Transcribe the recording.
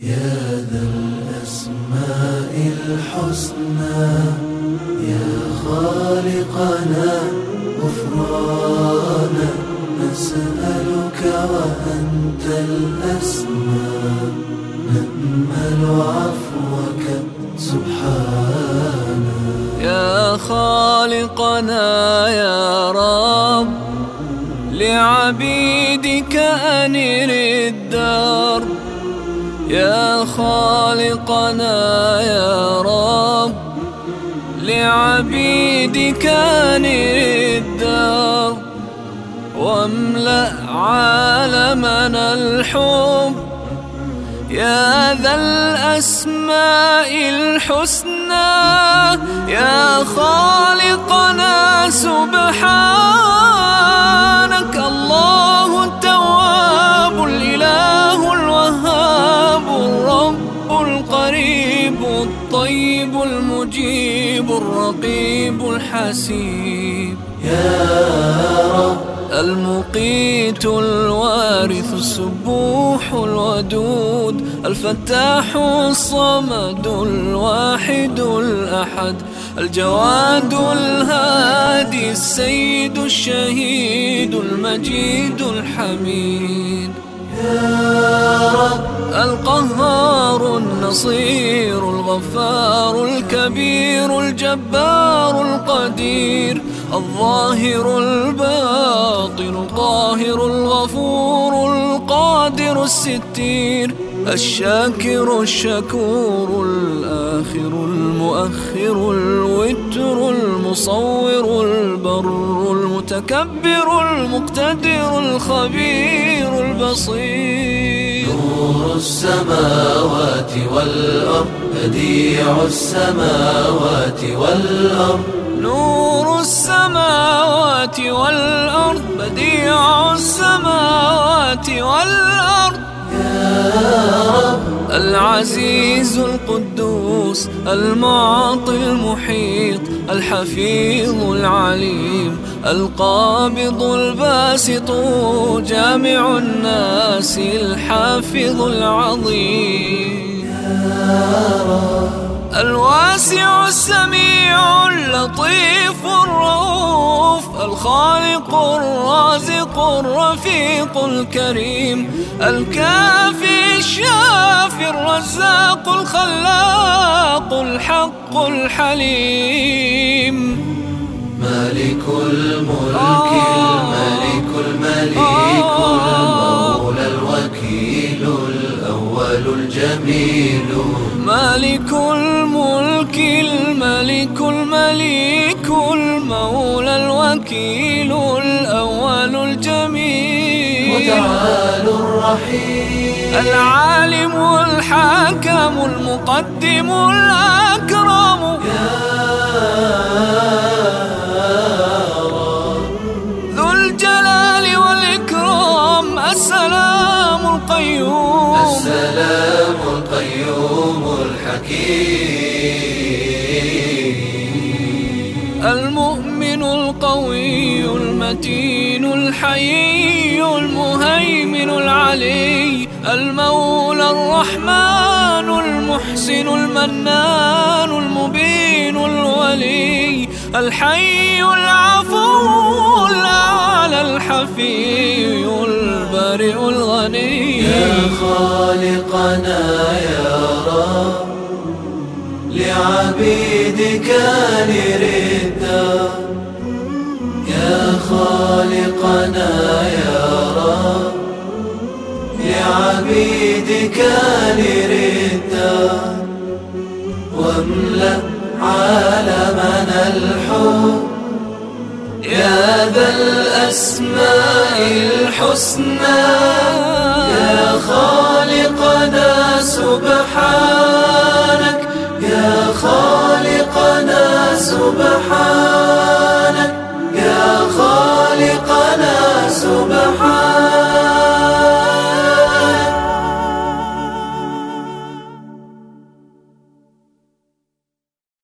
يا ذا الأسماء الحسنى يا خالقنا غفرانا نسألك وأنت الأسمى نأمل عفوك سبحانا يا خالقنا يا رب لعبيدك أنر الدرب يا خالقنا يا رب لعبيدك الدرب واملأ عالمنا الحب. يا ذا الأسماء الحسنى يا خالقنا سبحانك الطيب المجيب الرقيب الحسيب. يا رب. المقيت الوارث السبوح الودود. الفتاح الصمد الواحد الأحد. الجواد الهادي السيد الشهيد المجيد الحميد. يا رب. القهار النصير الغفار الكبير الجبار القدير الظاهر الباطن القاهر الغفور القادر الستير الشاكر الشكور الآخر المؤخر الوتر المصور البر المتكبر المقتدر الخبير البصير السماوات والأرض بديع السماوات والأرض. نور السماوات والأرض بديع السماوات والأرض. العزيز القدوس المعطي المحيط الحفيظ العليم القابض الباسط جامع الناس الحافظ العظيم. الواسع السميع اللطيف الرؤوف الخالق الرازق الرفيق الكريم الكافي الشافي الرزاق الخلاق الحق الحليم. مالك الملك الملك المليك المولى الوكيل الأول الجميل. مالك الملك الملك المليك المولى الوكيل الأول الجميل. متعال الرحيم. العالم الحاكم المقدم الأكرم. ذو الجلال والإكرام. السلام القيوم. السلام القيوم الحكيم. المؤمن القوي المتين الحيي المهيمن العلي المولى الرحمن المحسن المنان المبين الولي الحي العفو الأعلى الحفي البرئ الغني يا خالقنا يا رب لعبيدك نردا خالقنا يا رب لعبيدك نردا واملأ عالمنا الحب يا ذا الأسماء الحسنى. يا خالقنا سبحانك يا خالقنا سبحانك. heart.